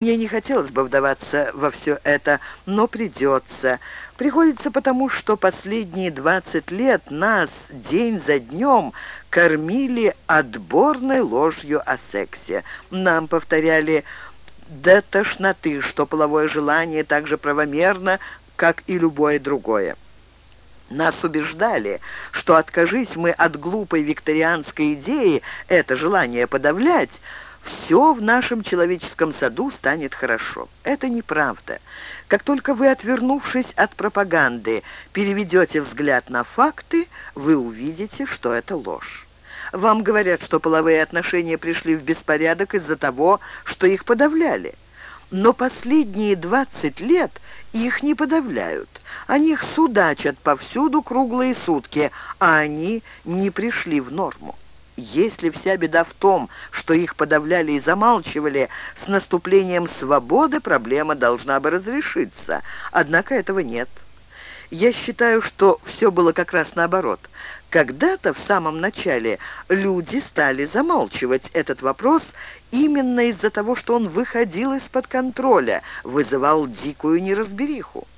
Мне не хотелось бы вдаваться во все это, но придется. Приходится потому, что последние 20 лет нас день за днем кормили отборной ложью о сексе. Нам повторяли до тошноты, что половое желание так же правомерно, как и любое другое. Нас убеждали, что откажись мы от глупой викторианской идеи это желание подавлять, все в нашем человеческом саду станет хорошо. Это неправда. Как только вы, отвернувшись от пропаганды, переведете взгляд на факты, вы увидите, что это ложь. Вам говорят, что половые отношения пришли в беспорядок из-за того, что их подавляли. Но последние 20 лет их не подавляют. О них судачат повсюду круглые сутки, а они не пришли в норму. Если вся беда в том, что их подавляли и замалчивали, с наступлением свободы проблема должна бы разрешиться. Однако этого нет. Я считаю, что все было как раз наоборот. Когда-то в самом начале люди стали замалчивать этот вопрос именно из-за того, что он выходил из-под контроля, вызывал дикую неразбериху.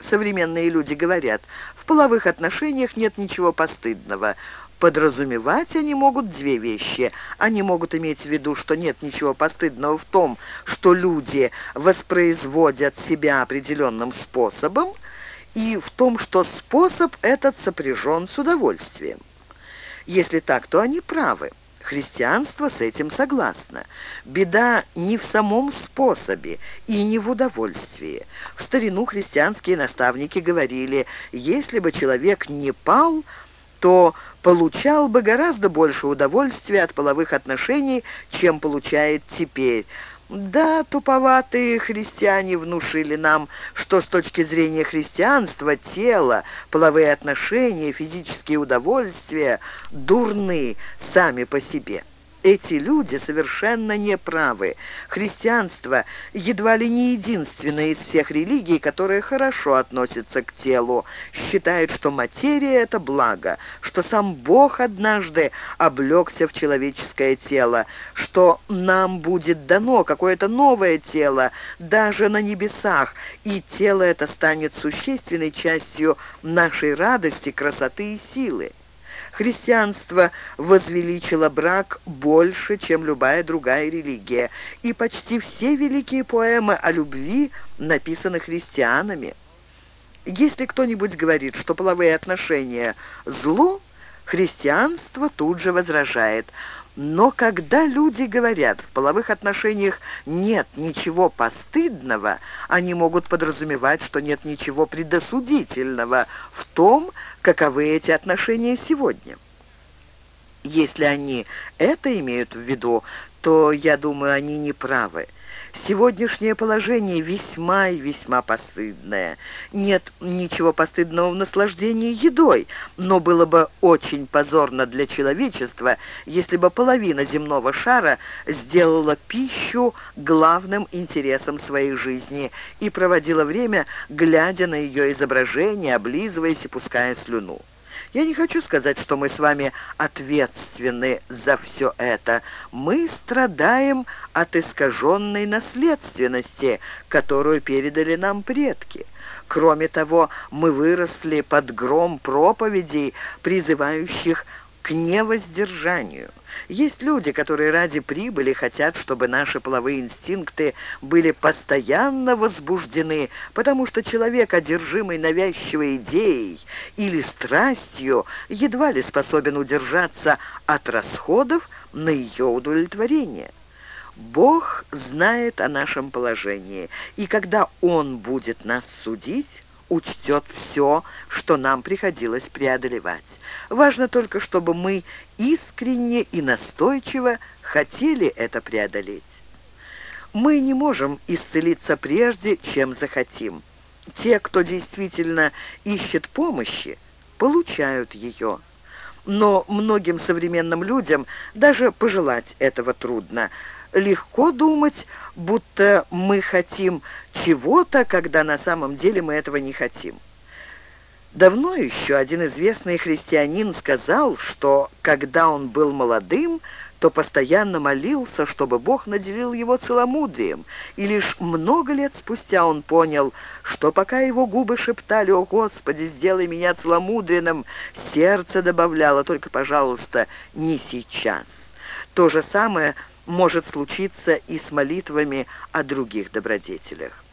Современные люди говорят, в половых отношениях нет ничего постыдного. Подразумевать они могут две вещи. Они могут иметь в виду, что нет ничего постыдного в том, что люди воспроизводят себя определенным способом, и в том, что способ этот сопряжен с удовольствием. Если так, то они правы. Христианство с этим согласно. Беда не в самом способе и не в удовольствии. В старину христианские наставники говорили, если бы человек не пал, то получал бы гораздо больше удовольствия от половых отношений, чем получает теперь. Да, туповатые христиане внушили нам, что с точки зрения христианства тело, половые отношения, физические удовольствия дурны сами по себе. Эти люди совершенно неправы. Христианство едва ли не единственное из всех религий, которое хорошо относится к телу, считает, что материя — это благо, что сам Бог однажды облегся в человеческое тело, что нам будет дано какое-то новое тело, даже на небесах, и тело это станет существенной частью нашей радости, красоты и силы. Христианство возвеличило брак больше, чем любая другая религия, и почти все великие поэмы о любви написаны христианами. Если кто-нибудь говорит, что половые отношения – зло, христианство тут же возражает – но когда люди говорят, в половых отношениях нет ничего постыдного, они могут подразумевать, что нет ничего предосудительного в том, каковы эти отношения сегодня. Если они это имеют в виду, то, я думаю, они не правы. Сегодняшнее положение весьма и весьма постыдное. Нет ничего постыдного в наслаждении едой, но было бы очень позорно для человечества, если бы половина земного шара сделала пищу главным интересом своей жизни и проводила время, глядя на ее изображение, облизываясь и пуская слюну. Я не хочу сказать, что мы с вами ответственны за все это. Мы страдаем от искаженной наследственности, которую передали нам предки. Кроме того, мы выросли под гром проповедей, призывающих к невоздержанию. Есть люди, которые ради прибыли хотят, чтобы наши половые инстинкты были постоянно возбуждены, потому что человек, одержимый навязчивой идеей или страстью, едва ли способен удержаться от расходов на ее удовлетворение. Бог знает о нашем положении, и когда Он будет нас судить, учтет все, что нам приходилось преодолевать. Важно только, чтобы мы искренне и настойчиво хотели это преодолеть. Мы не можем исцелиться прежде, чем захотим. Те, кто действительно ищет помощи, получают ее. Но многим современным людям даже пожелать этого трудно – легко думать, будто мы хотим чего-то, когда на самом деле мы этого не хотим. Давно еще один известный христианин сказал, что когда он был молодым, то постоянно молился, чтобы Бог наделил его целомудрием, и лишь много лет спустя он понял, что пока его губы шептали «О, Господи, сделай меня целомудренным», сердце добавляло «Только, пожалуйста, не сейчас». То же самое может случиться и с молитвами о других добродетелях.